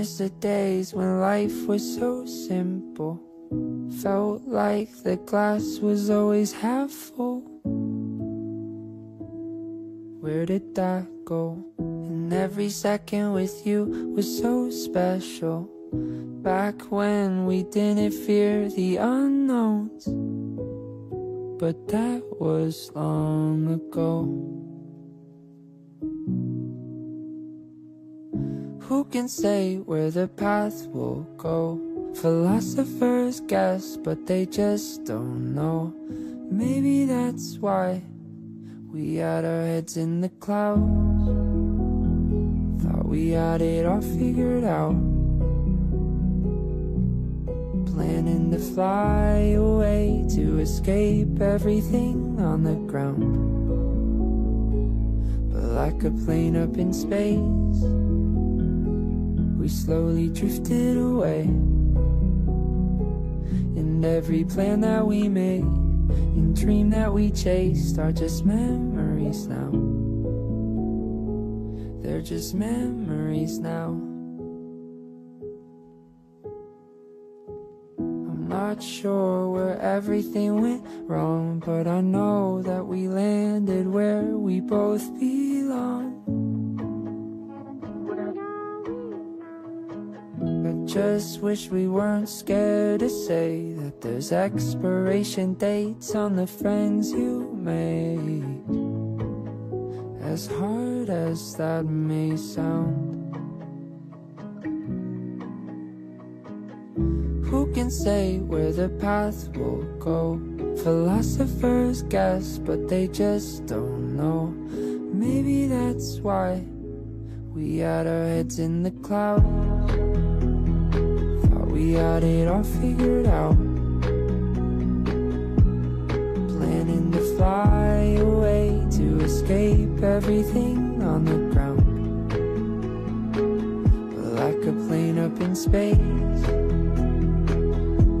miss the days when life was so simple. Felt like the glass was always half full. Where did that go? And every second with you was so special. Back when we didn't fear the unknowns. But that was long ago. Who can say where the path will go? Philosophers guess, but they just don't know. Maybe that's why we had our heads in the clouds. Thought we had it all figured out. Planning to fly away to escape everything on the ground. But like a plane up in space we slowly drifted away. And every plan that we made And dream that we chased Are just memories now. They're just memories now. I'm not sure where everything went wrong But I know that we landed where we both belong just wish we weren't scared to say that there's expiration dates on the friends you made. As hard as that may sound. Who can say where the path will go? Philosophers guess, but they just don't know. Maybe that's why we had our heads in the clouds. We had it all figured out. Planning to fly away To escape everything on the ground. Like a plane up in space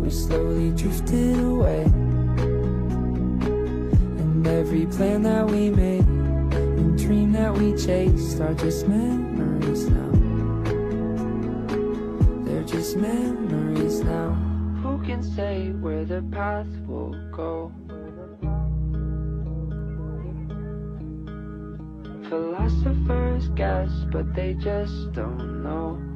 We slowly drifted away. And every plan that we made And dream that we chased Are just memories now just memories now Who can say where the path will go? Philosophers guess, but they just don't know